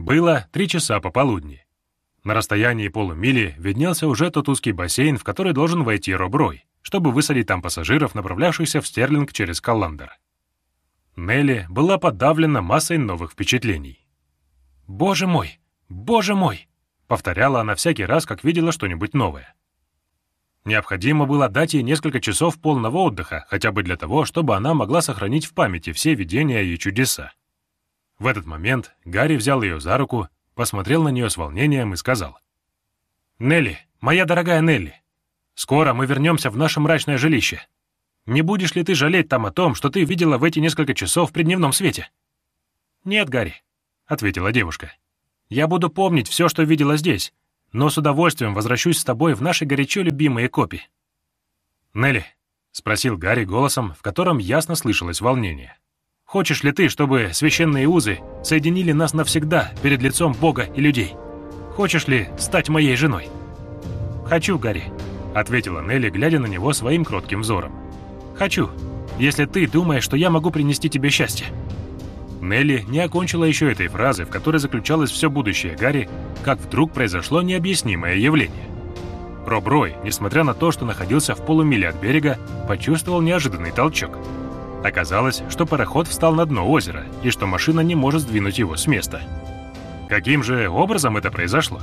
Было три часа пополудни. На расстоянии полумили виднелся уже тот узкий бассейн, в который должен войти Роброй, чтобы высадить там пассажиров, направлявшихся в Стерлинг через Колландер. Нелли была подавлена массой новых впечатлений. «Боже мой! Боже мой!» — повторяла она всякий раз, как видела что-нибудь новое. Необходимо было дать ей несколько часов полного отдыха, хотя бы для того, чтобы она могла сохранить в памяти все видения и чудеса. В этот момент Гарри взял ее за руку, посмотрел на нее с волнением и сказал. «Нелли, моя дорогая Нелли, скоро мы вернемся в наше мрачное жилище. Не будешь ли ты жалеть там о том, что ты видела в эти несколько часов при дневном свете?» «Нет, Гарри», — ответила девушка. «Я буду помнить все, что видела здесь, но с удовольствием возвращусь с тобой в наши горячо любимые копи». «Нелли», — спросил Гарри голосом, в котором ясно слышалось волнение, «хочешь ли ты, чтобы священные узы соединили нас навсегда перед лицом Бога и людей? Хочешь ли стать моей женой?» «Хочу, Гарри», — ответила Нелли, глядя на него своим кротким взором. «Хочу, если ты думаешь, что я могу принести тебе счастье». Нелли не окончила еще этой фразы, в которой заключалось все будущее Гарри, как вдруг произошло необъяснимое явление. Роб Рой, несмотря на то, что находился в полумиле от берега, почувствовал неожиданный толчок. Оказалось, что пароход встал на дно озера, и что машина не может сдвинуть его с места. Каким же образом это произошло?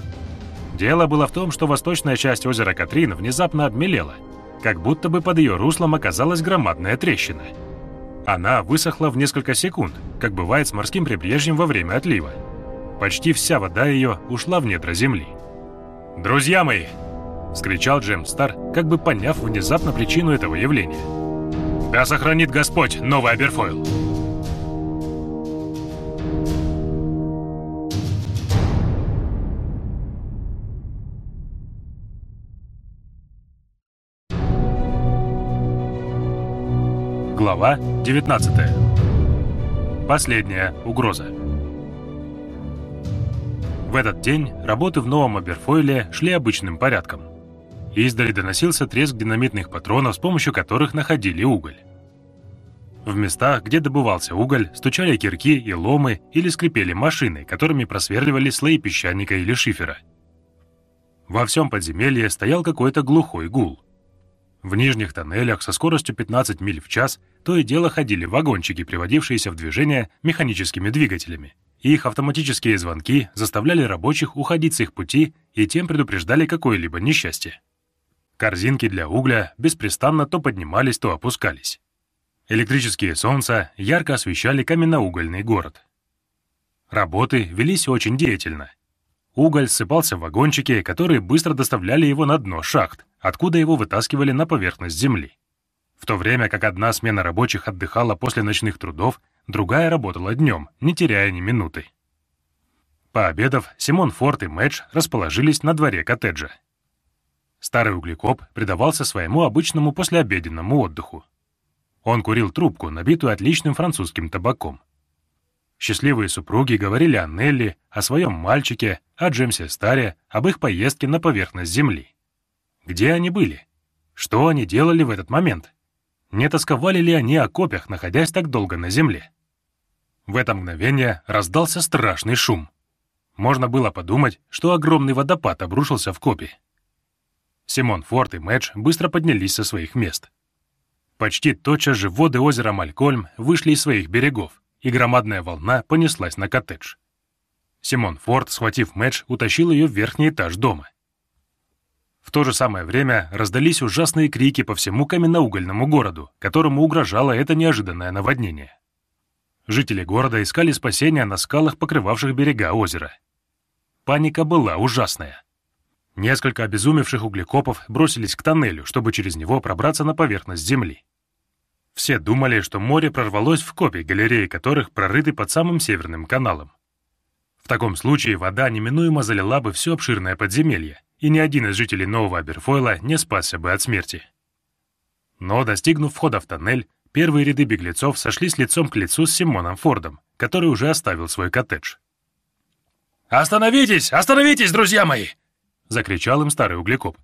Дело было в том, что восточная часть озера Катрин внезапно обмелела, как будто бы под ее руслом оказалась громадная трещина – она высохла в несколько секунд, как бывает с морским прибрежьем во время отлива. Почти вся вода ее ушла в недра земли. «Друзья мои!» — скричал Джем Стар, как бы поняв внезапно причину этого явления. «Да сохранит Господь новый Аберфойл!» Глава 19. Последняя угроза. В этот день работы в новом Аберфойле шли обычным порядком. Издали доносился треск динамитных патронов, с помощью которых находили уголь. В местах, где добывался уголь, стучали кирки и ломы или скрипели машины, которыми просверливали слои песчаника или шифера. Во всем подземелье стоял какой-то глухой гул – в нижних тоннелях со скоростью 15 миль в час то и дело ходили вагончики, приводившиеся в движение механическими двигателями. Их автоматические звонки заставляли рабочих уходить с их пути и тем предупреждали какое-либо несчастье. Корзинки для угля беспрестанно то поднимались, то опускались. Электрические солнца ярко освещали каменноугольный город. Работы велись очень деятельно. Уголь ссыпался в вагончики, которые быстро доставляли его на дно шахт, откуда его вытаскивали на поверхность земли. В то время как одна смена рабочих отдыхала после ночных трудов, другая работала днем, не теряя ни минуты. Пообедав, Симон Форд и Мэдж расположились на дворе коттеджа. Старый углекоп предавался своему обычному послеобеденному отдыху. Он курил трубку, набитую отличным французским табаком. Счастливые супруги говорили о Нелли, о своем мальчике, о Джемсе Старе, об их поездке на поверхность Земли. Где они были? Что они делали в этот момент? Не тосковали ли они о копьях, находясь так долго на Земле? В это мгновение раздался страшный шум. Можно было подумать, что огромный водопад обрушился в копи. Симон Форд и Мэдж быстро поднялись со своих мест. Почти тотчас же воды озера Малькольм вышли из своих берегов, и громадная волна понеслась на коттедж. Симон Форд, схватив Мэдж, утащил ее в верхний этаж дома. В то же самое время раздались ужасные крики по всему каменноугольному городу, которому угрожало это неожиданное наводнение. Жители города искали спасения на скалах, покрывавших берега озера. Паника была ужасная. Несколько обезумевших углекопов бросились к тоннелю, чтобы через него пробраться на поверхность земли. Все думали, что море прорвалось в копии, галереи которых прорыты под самым северным каналом. В таком случае вода неминуемо залила бы все обширное подземелье, и ни один из жителей Нового Аберфойла не спасся бы от смерти. Но, достигнув входа в тоннель, первые ряды беглецов сошлись лицом к лицу с Симоном Фордом, который уже оставил свой коттедж. «Остановитесь! Остановитесь, друзья мои!» — закричал им старый углекоп.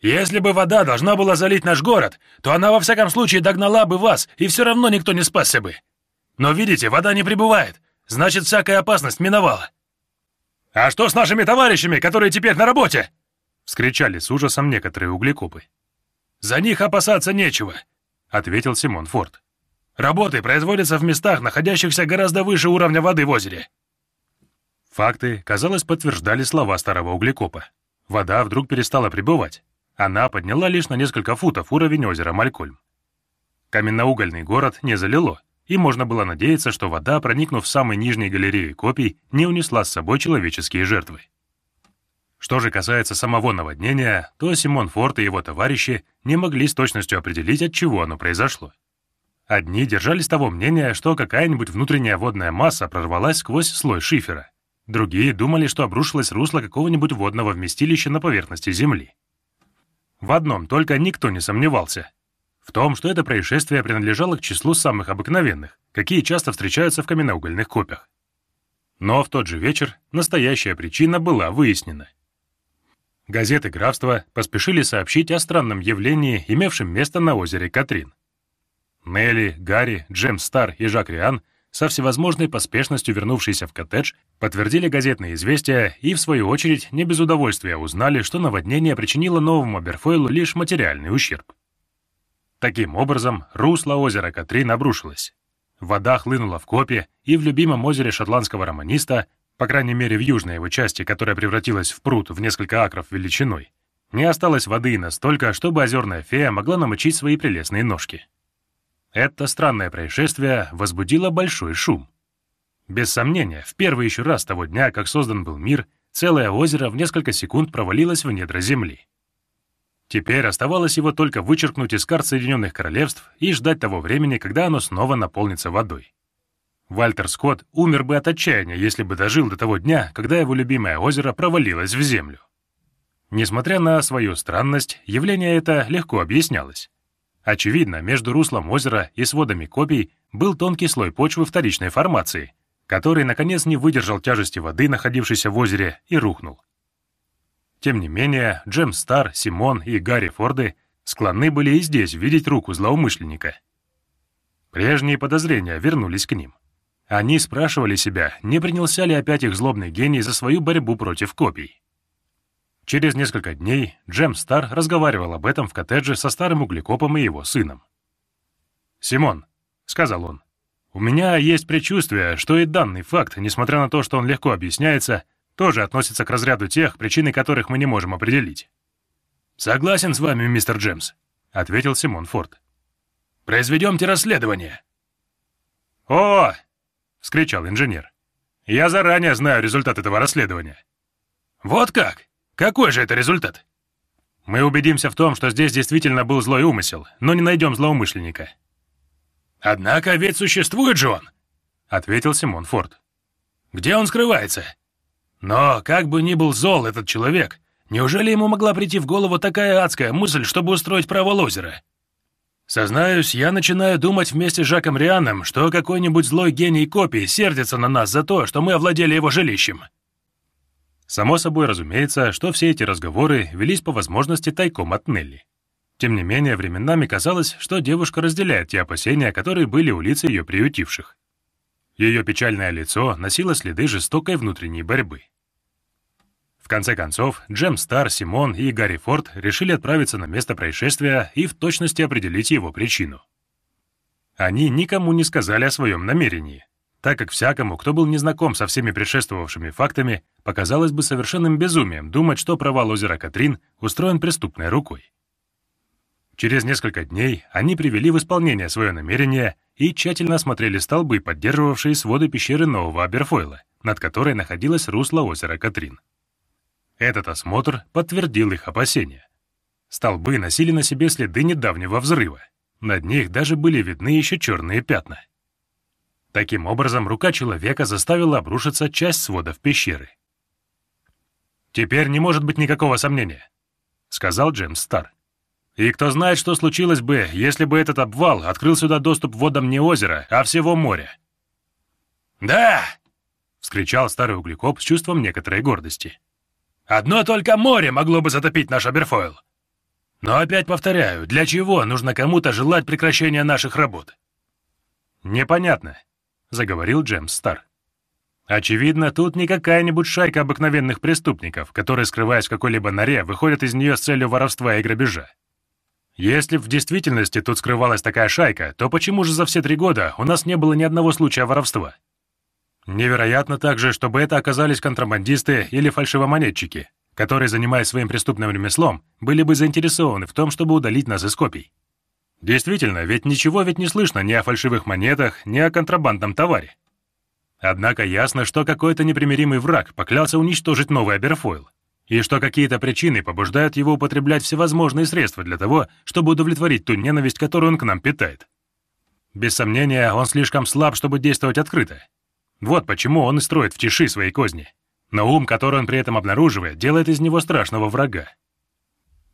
Если бы вода должна была залить наш город, то она во всяком случае догнала бы вас, и все равно никто не спасся бы. Но видите, вода не прибывает, значит, всякая опасность миновала. «А что с нашими товарищами, которые теперь на работе?» — вскричали с ужасом некоторые углекопы. «За них опасаться нечего», — ответил Симон Форд. «Работы производятся в местах, находящихся гораздо выше уровня воды в озере». Факты, казалось, подтверждали слова старого углекопа. Вода вдруг перестала прибывать. Она подняла лишь на несколько футов уровень озера Малькольм. Каменноугольный город не залило, и можно было надеяться, что вода, проникнув в самые нижние галереи копий, не унесла с собой человеческие жертвы. Что же касается самого наводнения, то Симон Форд и его товарищи не могли с точностью определить, от чего оно произошло. Одни держались того мнения, что какая-нибудь внутренняя водная масса прорвалась сквозь слой шифера. Другие думали, что обрушилось русло какого-нибудь водного вместилища на поверхности Земли. В одном только никто не сомневался в том, что это происшествие принадлежало к числу самых обыкновенных, какие часто встречаются в каменноугольных копях. Но в тот же вечер настоящая причина была выяснена. Газеты графства поспешили сообщить о странном явлении, имевшем место на озере Катрин. Нелли, Гарри, Джем Стар и Жак Риан, со всевозможной поспешностью вернувшиеся в коттедж, подтвердили газетные известия и, в свою очередь, не без удовольствия узнали, что наводнение причинило новому Аберфойлу лишь материальный ущерб. Таким образом, русло озера Катрин обрушилось. Вода хлынула в копе, и в любимом озере шотландского романиста, по крайней мере в южной его части, которая превратилась в пруд в несколько акров величиной, не осталось воды настолько, чтобы озерная фея могла намочить свои прелестные ножки. Это странное происшествие возбудило большой шум. Без сомнения, в первый еще раз того дня, как создан был мир, целое озеро в несколько секунд провалилось в недра земли. Теперь оставалось его только вычеркнуть из карт Соединенных Королевств и ждать того времени, когда оно снова наполнится водой. Вальтер Скотт умер бы от отчаяния, если бы дожил до того дня, когда его любимое озеро провалилось в землю. Несмотря на свою странность, явление это легко объяснялось. Очевидно, между руслом озера и сводами копий был тонкий слой почвы вторичной формации, который, наконец, не выдержал тяжести воды, находившейся в озере, и рухнул. Тем не менее, Джем Стар, Симон и Гарри Форды склонны были и здесь видеть руку злоумышленника. Прежние подозрения вернулись к ним. Они спрашивали себя, не принялся ли опять их злобный гений за свою борьбу против копий. Через несколько дней Джем Стар разговаривал об этом в коттедже со старым углекопом и его сыном. «Симон», — сказал он, — «у меня есть предчувствие, что и данный факт, несмотря на то, что он легко объясняется, — тоже относятся к разряду тех, причины которых мы не можем определить. «Согласен с вами, мистер Джемс», — ответил Симон Форд. «Произведемте расследование». «О!» — вскричал инженер. «Я заранее знаю результат этого расследования». «Вот как? Какой же это результат?» «Мы убедимся в том, что здесь действительно был злой умысел, но не найдем злоумышленника». «Однако ведь существует же он», — ответил Симон Форд. «Где он скрывается?» Но, как бы ни был зол этот человек, неужели ему могла прийти в голову такая адская мысль, чтобы устроить провал озера? Сознаюсь, я начинаю думать вместе с Жаком Рианом, что какой-нибудь злой гений копии сердится на нас за то, что мы овладели его жилищем. Само собой разумеется, что все эти разговоры велись по возможности тайком от Нелли. Тем не менее, временами казалось, что девушка разделяет те опасения, которые были у лиц ее приютивших. Ее печальное лицо носило следы жестокой внутренней борьбы. В конце концов, Джем Стар, Симон и Гарри Форд решили отправиться на место происшествия и в точности определить его причину. Они никому не сказали о своем намерении, так как всякому, кто был незнаком со всеми предшествовавшими фактами, показалось бы совершенным безумием думать, что провал озера Катрин устроен преступной рукой. Через несколько дней они привели в исполнение свое намерение и тщательно осмотрели столбы, поддерживавшие своды пещеры Нового Аберфойла, над которой находилось русло озера Катрин. Этот осмотр подтвердил их опасения. Столбы носили на себе следы недавнего взрыва. Над них даже были видны еще черные пятна. Таким образом, рука человека заставила обрушиться часть сводов пещеры. «Теперь не может быть никакого сомнения», — сказал Джеймс Стар. И кто знает, что случилось бы, если бы этот обвал открыл сюда доступ водам не озера, а всего моря. «Да!» — вскричал старый углекоп с чувством некоторой гордости. «Одно только море могло бы затопить наш Аберфойл. Но опять повторяю, для чего нужно кому-то желать прекращения наших работ?» «Непонятно», — заговорил Джемс Стар. Очевидно, тут не какая-нибудь шайка обыкновенных преступников, которые, скрываясь в какой-либо норе, выходят из нее с целью воровства и грабежа. Если в действительности тут скрывалась такая шайка, то почему же за все три года у нас не было ни одного случая воровства? Невероятно также, чтобы это оказались контрабандисты или фальшивомонетчики, которые, занимаясь своим преступным ремеслом, были бы заинтересованы в том, чтобы удалить нас из копий. Действительно, ведь ничего ведь не слышно ни о фальшивых монетах, ни о контрабандном товаре. Однако ясно, что какой-то непримиримый враг поклялся уничтожить новый Аберфойл, и что какие-то причины побуждают его употреблять всевозможные средства для того, чтобы удовлетворить ту ненависть, которую он к нам питает. Без сомнения, он слишком слаб, чтобы действовать открыто. Вот почему он и строит в тиши свои козни. Но ум, который он при этом обнаруживает, делает из него страшного врага.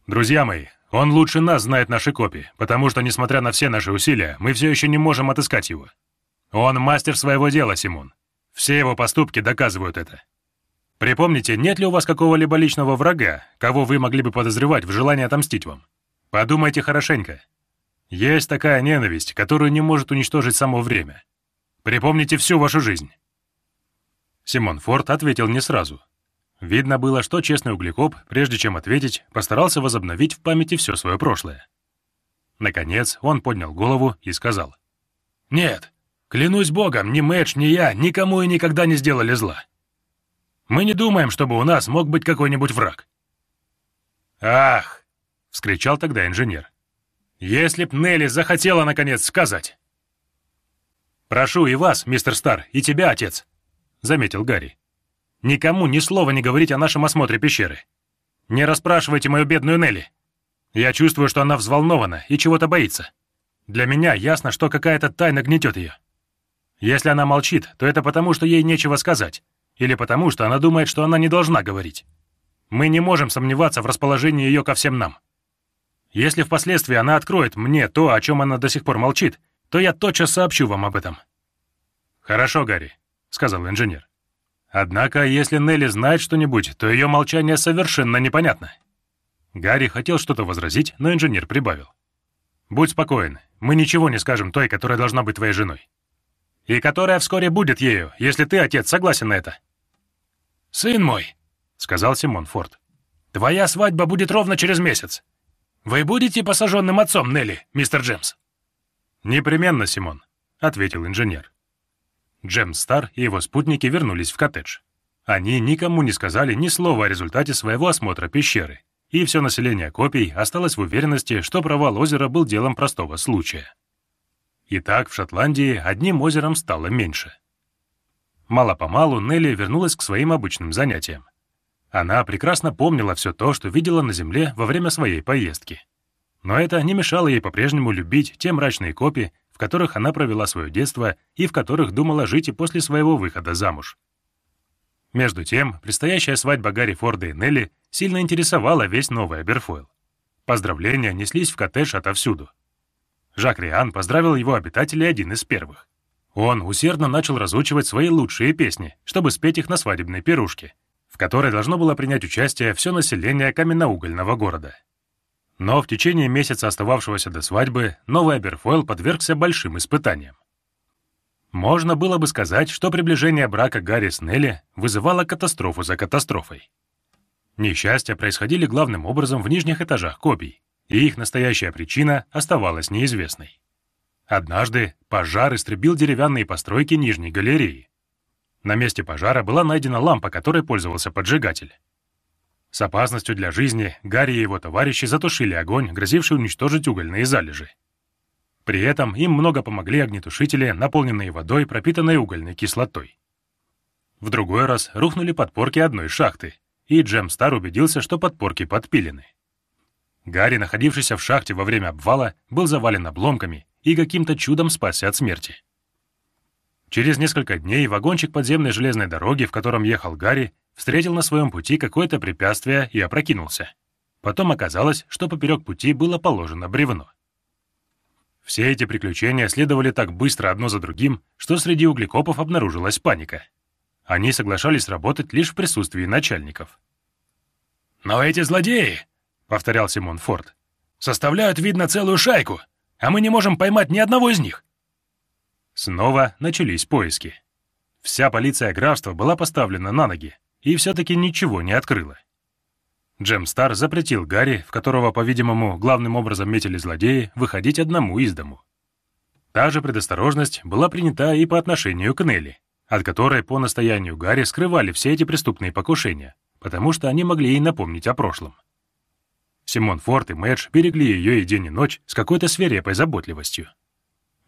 Друзья мои, он лучше нас знает наши копии, потому что, несмотря на все наши усилия, мы все еще не можем отыскать его. Он мастер своего дела, Симон. Все его поступки доказывают это. Припомните, нет ли у вас какого-либо личного врага, кого вы могли бы подозревать в желании отомстить вам? Подумайте хорошенько. Есть такая ненависть, которую не может уничтожить само время. Припомните всю вашу жизнь. Симон Форд ответил не сразу. Видно было, что честный углекоп, прежде чем ответить, постарался возобновить в памяти все свое прошлое. Наконец, он поднял голову и сказал. «Нет, Клянусь богом, ни Мэтч, ни я никому и никогда не сделали зла. Мы не думаем, чтобы у нас мог быть какой-нибудь враг». «Ах!» — вскричал тогда инженер. «Если б Нелли захотела, наконец, сказать!» «Прошу и вас, мистер Стар, и тебя, отец», — заметил Гарри. «Никому ни слова не говорить о нашем осмотре пещеры. Не расспрашивайте мою бедную Нелли. Я чувствую, что она взволнована и чего-то боится. Для меня ясно, что какая-то тайна гнетет ее. Если она молчит, то это потому, что ей нечего сказать, или потому, что она думает, что она не должна говорить. Мы не можем сомневаться в расположении ее ко всем нам. Если впоследствии она откроет мне то, о чем она до сих пор молчит, то я тотчас сообщу вам об этом». «Хорошо, Гарри», — сказал инженер. «Однако, если Нелли знает что-нибудь, то ее молчание совершенно непонятно». Гарри хотел что-то возразить, но инженер прибавил. «Будь спокоен, мы ничего не скажем той, которая должна быть твоей женой и которая вскоре будет ею, если ты, отец, согласен на это». «Сын мой», — сказал Симон Форд, — «твоя свадьба будет ровно через месяц. Вы будете посаженным отцом Нелли, мистер Джемс?» «Непременно, Симон», — ответил инженер. Джемс Стар и его спутники вернулись в коттедж. Они никому не сказали ни слова о результате своего осмотра пещеры, и все население копий осталось в уверенности, что провал озера был делом простого случая. И так в Шотландии одним озером стало меньше. Мало-помалу Нелли вернулась к своим обычным занятиям. Она прекрасно помнила все то, что видела на земле во время своей поездки. Но это не мешало ей по-прежнему любить те мрачные копи, в которых она провела свое детство и в которых думала жить и после своего выхода замуж. Между тем, предстоящая свадьба Гарри Форда и Нелли сильно интересовала весь новый Аберфойл. Поздравления неслись в коттедж отовсюду. Жак Риан поздравил его обитателей один из первых. Он усердно начал разучивать свои лучшие песни, чтобы спеть их на свадебной пирушке, в которой должно было принять участие все население каменноугольного города. Но в течение месяца, остававшегося до свадьбы, новый Аберфойл подвергся большим испытаниям. Можно было бы сказать, что приближение брака Гарри с Нелли вызывало катастрофу за катастрофой. Несчастья происходили главным образом в нижних этажах копий, и их настоящая причина оставалась неизвестной. Однажды пожар истребил деревянные постройки нижней галереи. На месте пожара была найдена лампа, которой пользовался поджигатель. С опасностью для жизни Гарри и его товарищи затушили огонь, грозивший уничтожить угольные залежи. При этом им много помогли огнетушители, наполненные водой, пропитанной угольной кислотой. В другой раз рухнули подпорки одной шахты, и Джем Стар убедился, что подпорки подпилены. Гарри, находившийся в шахте во время обвала, был завален обломками и каким-то чудом спасся от смерти. Через несколько дней вагончик подземной железной дороги, в котором ехал Гарри, встретил на своем пути какое-то препятствие и опрокинулся. Потом оказалось, что поперек пути было положено бревно. Все эти приключения следовали так быстро одно за другим, что среди углекопов обнаружилась паника. Они соглашались работать лишь в присутствии начальников. «Но эти злодеи!» — повторял Симон Форд. «Составляют, видно, целую шайку, а мы не можем поймать ни одного из них». Снова начались поиски. Вся полиция графства была поставлена на ноги и все-таки ничего не открыла. Джем Стар запретил Гарри, в которого, по-видимому, главным образом метили злодеи, выходить одному из дому. Та же предосторожность была принята и по отношению к Нелли, от которой по настоянию Гарри скрывали все эти преступные покушения, потому что они могли ей напомнить о прошлом. Симон Форд и Мэдж берегли ее и день и ночь с какой-то свирепой заботливостью.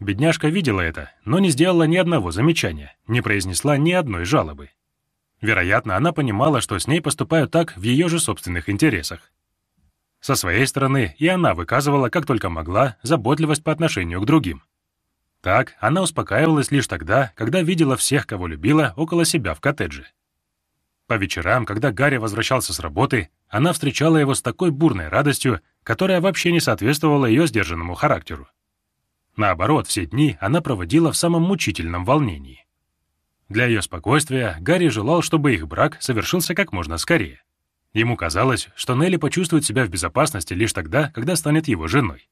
Бедняжка видела это, но не сделала ни одного замечания, не произнесла ни одной жалобы. Вероятно, она понимала, что с ней поступают так в ее же собственных интересах. Со своей стороны и она выказывала, как только могла, заботливость по отношению к другим. Так, она успокаивалась лишь тогда, когда видела всех, кого любила, около себя в коттедже. По вечерам, когда Гарри возвращался с работы, она встречала его с такой бурной радостью, которая вообще не соответствовала ее сдержанному характеру. Наоборот, все дни она проводила в самом мучительном волнении. Для ее спокойствия Гарри желал, чтобы их брак совершился как можно скорее. Ему казалось, что Нелли почувствует себя в безопасности лишь тогда, когда станет его женой.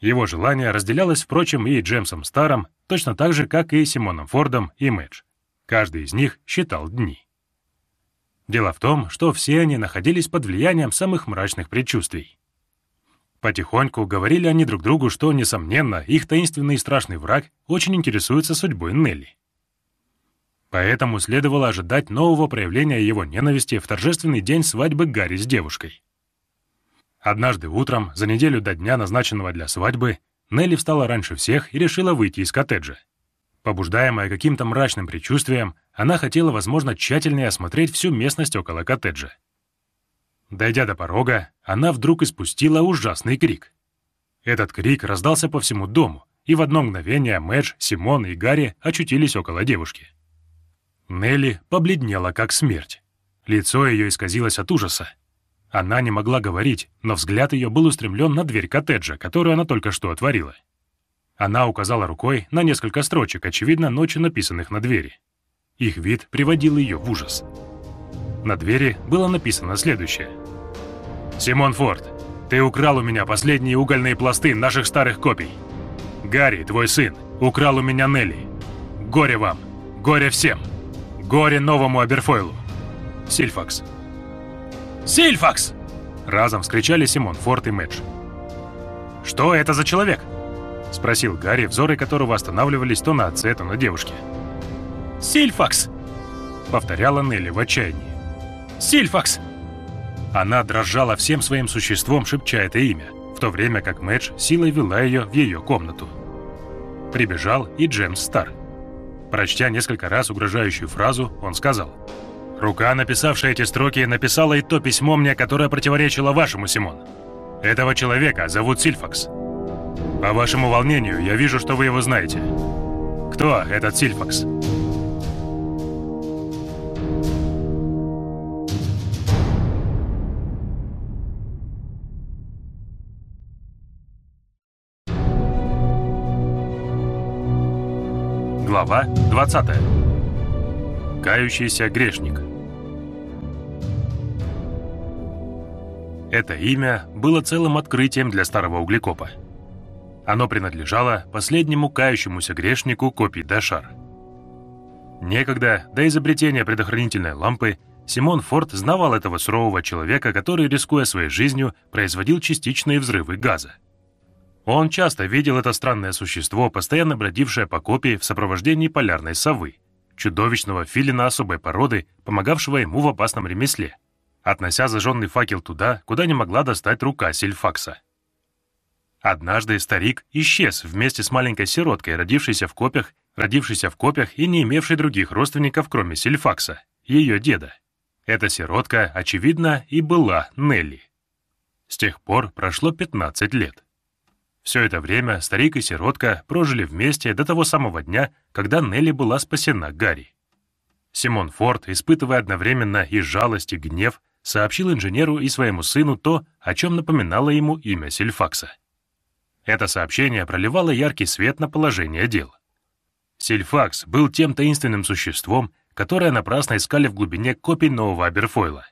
Его желание разделялось, впрочем, и Джемсом Старом, точно так же, как и Симоном Фордом и Мэдж. Каждый из них считал дни. Дело в том, что все они находились под влиянием самых мрачных предчувствий. Потихоньку говорили они друг другу, что, несомненно, их таинственный и страшный враг очень интересуется судьбой Нелли. Поэтому следовало ожидать нового проявления его ненависти в торжественный день свадьбы Гарри с девушкой. Однажды утром, за неделю до дня, назначенного для свадьбы, Нелли встала раньше всех и решила выйти из коттеджа. Побуждаемая каким-то мрачным предчувствием, она хотела, возможно, тщательнее осмотреть всю местность около коттеджа. Дойдя до порога, она вдруг испустила ужасный крик. Этот крик раздался по всему дому, и в одно мгновение Мэдж, Симон и Гарри очутились около девушки. Нелли побледнела, как смерть. Лицо ее исказилось от ужаса. Она не могла говорить, но взгляд ее был устремлен на дверь коттеджа, которую она только что отворила. Она указала рукой на несколько строчек, очевидно, ночью написанных на двери. Их вид приводил ее в ужас. На двери было написано следующее. «Симон Форд, ты украл у меня последние угольные пласты наших старых копий. Гарри, твой сын, украл у меня Нелли. Горе вам, горе всем!» Горе новому Аберфойлу. Сильфакс. «Сильфакс!» Разом вскричали Симон, Форд и Мэдж. «Что это за человек?» Спросил Гарри, взоры которого останавливались то на отце, то на девушке. «Сильфакс!» Повторяла Нелли в отчаянии. «Сильфакс!» Она дрожала всем своим существом, шепча это имя, в то время как Мэдж силой вела ее в ее комнату. Прибежал и Джемс Стар. Прочтя несколько раз угрожающую фразу, он сказал. «Рука, написавшая эти строки, написала и то письмо мне, которое противоречило вашему, Симон. Этого человека зовут Сильфакс. По вашему волнению, я вижу, что вы его знаете. Кто этот Сильфакс?» Глава 20. Кающийся грешник. Это имя было целым открытием для старого углекопа. Оно принадлежало последнему кающемуся грешнику Копий Дашар. Некогда, до изобретения предохранительной лампы, Симон Форд знавал этого сурового человека, который, рискуя своей жизнью, производил частичные взрывы газа. Он часто видел это странное существо, постоянно бродившее по копии в сопровождении полярной совы, чудовищного филина особой породы, помогавшего ему в опасном ремесле, относя зажженный факел туда, куда не могла достать рука Сильфакса. Однажды старик исчез вместе с маленькой сироткой, родившейся в копях, родившейся в копях и не имевшей других родственников, кроме Сильфакса, ее деда. Эта сиротка, очевидно, и была Нелли. С тех пор прошло 15 лет. Все это время старик и сиротка прожили вместе до того самого дня, когда Нелли была спасена Гарри. Симон Форд, испытывая одновременно и жалость, и гнев, сообщил инженеру и своему сыну то, о чем напоминало ему имя Сильфакса. Это сообщение проливало яркий свет на положение дел. Сильфакс был тем таинственным существом, которое напрасно искали в глубине копий нового Аберфойла.